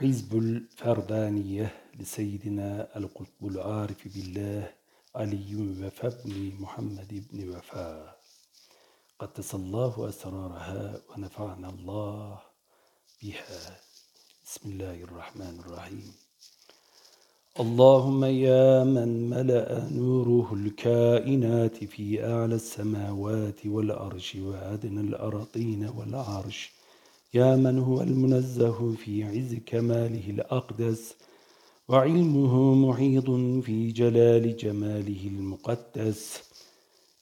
حزب الفردانية لسيدنا القطب العارف بالله علي وفاء بن محمد بن وفاء قدس الله أسرارها ونفعنا الله بها. بسم الله الرحمن الرحيم. اللهم يا من ملأ نوره الكائنات في أعلى السماوات والأرش وأدنى الأرضين والعرش يا من هو المنزه في عز كماله الأقدس وعلمه محيط في جلال جماله المقدس.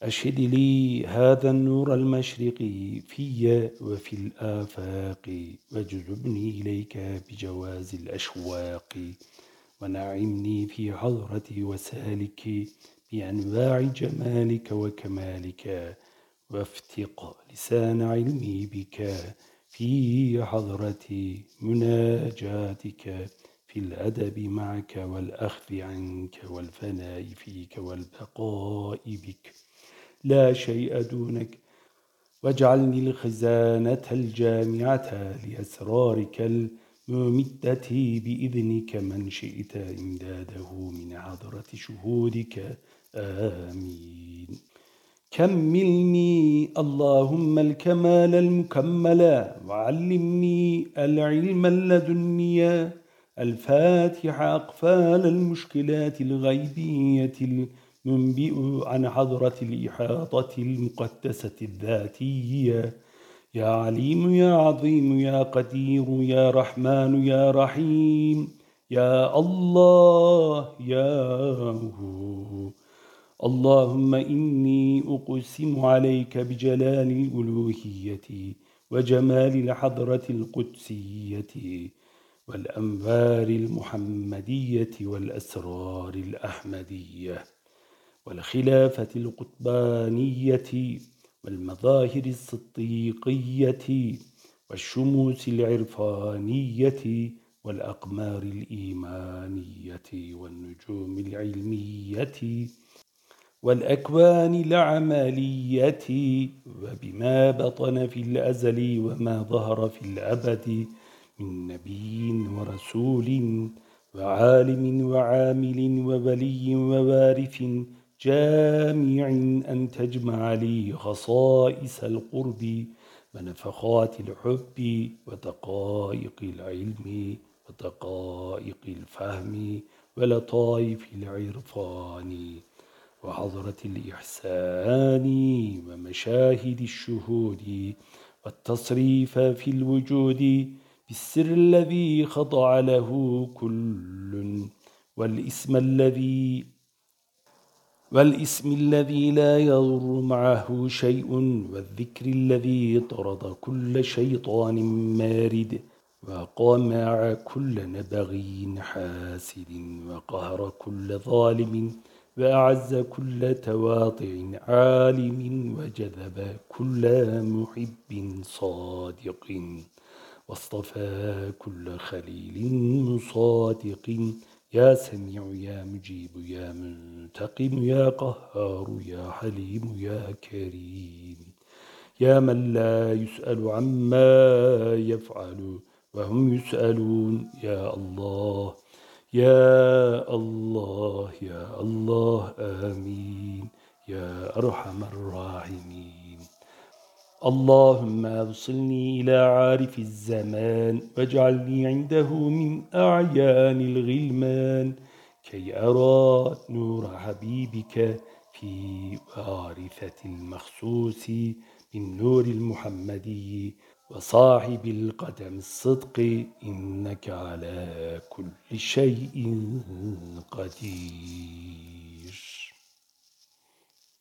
أشهد لي هذا النور المشرقي في وفي الآفاق واجذبني إليك بجواز الأشواق ونعمني في حضرة وسالك بأنواع جمالك وكمالك وافتق لسان علمي بك في حضرة مناجاتك في الأدب معك والأخذ عنك والفناء فيك والبقاء بك. لا شيء دونك. واجعلني الخزانة الجامعة لأسرارك الممدة بإذنك من شئت إمداده من حضرة شهودك. آمين. كملني اللهم الكمال المكمل وعلمني العلم اللدني الفاتح أقفال المشكلات الغيبية المنبئ عن حضرة الإحاطة المقدسة الذاتية. يا عليم يا عظيم يا قدير يا رحمن يا رحيم يا الله يا هو. اللهم إني أقسم عليك بجلال الألوهية وجمال الحضرة القدسية والأنوار المحمدية والأسرار الأحمدية والخلافة القطبانية والمظاهر الصديقية والشموس العرفانية والأقمار الإيمانية والنجوم العلمية والأكوان العملية وبما بطن في الأزل وما ظهر في الأبد من نبي ورسول وعالم وعامل وولي ووارث جامع أن تجمع لي خصائص القرب ونفخات الحب ودقائق العلم ودقائق الفهم ولطائف العرفان. وحضرة الإحسان ومشاهد الشهود والتصريف في الوجود بالسر الذي خضع له كل والاسم الذي والاسم الذي لا يضر معه شيء والذكر الذي طرد كل شيطان مارد وقامع كل نبغي حاسد وقهر كل ظالم وأعز كل تواطع عالم وجذب كل محب صادق واصطفى كل خليل مصادق يا سميع يا مجيب يا منتقم يا قهار يا حليم يا كريم يا من لا يسأل عما يفعل وهم يسألون يا الله يا الله يا الله آمين. يا أرحم الراحمين. اللهم أوصلني إلى عارف الزمان واجعلني عنده من أعيان الغلمان كي أرى نور حبيبك في وارثة المخصوص من نور المحمدي. وصاحب القدم الصدق إنك على كل شيء قدير.